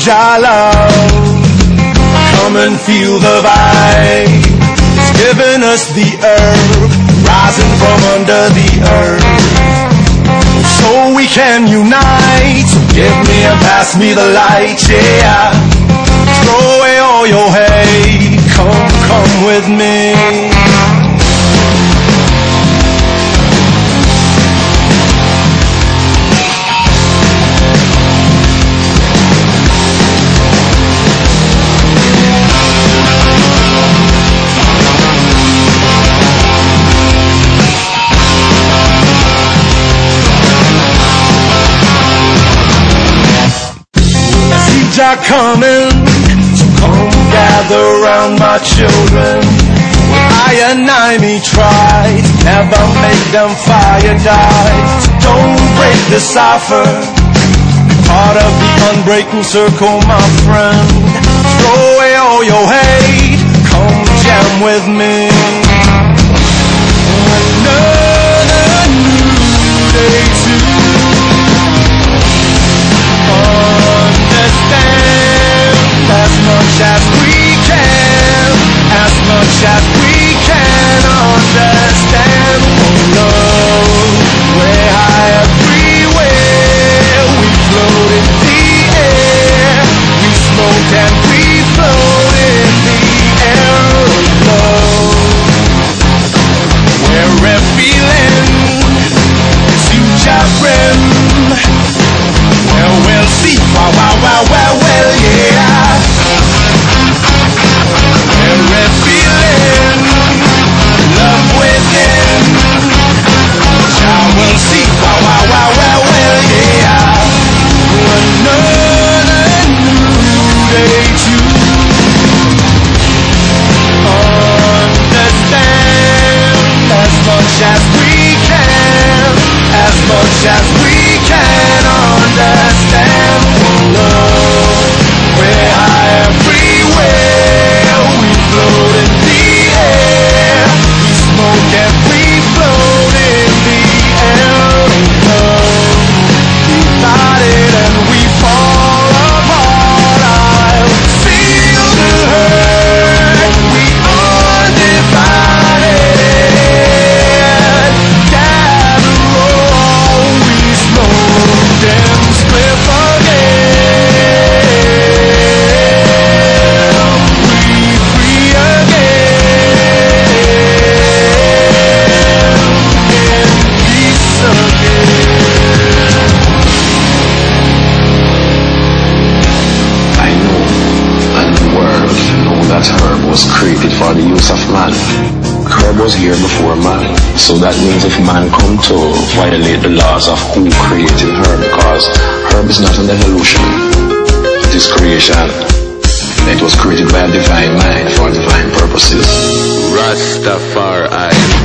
Jah love. Come and feel the vibe. It's giving us the herb, rising from under the earth. So we can unite. So give me and pass me the light, yeah. Throw away all your hate. Come, come with me. Jah coming, so come gather round my children. When I and I me try, never make them fire die. So don't break the cipher, part of the unbreaking circle, my friend. Throw away all your hate, come jam with me. Use of man. Herb was here before man, so that means if man come to violate the laws of who created herb, because herb is not an evolution, it is creation. It was created by a divine mind for divine purposes. Rastafari.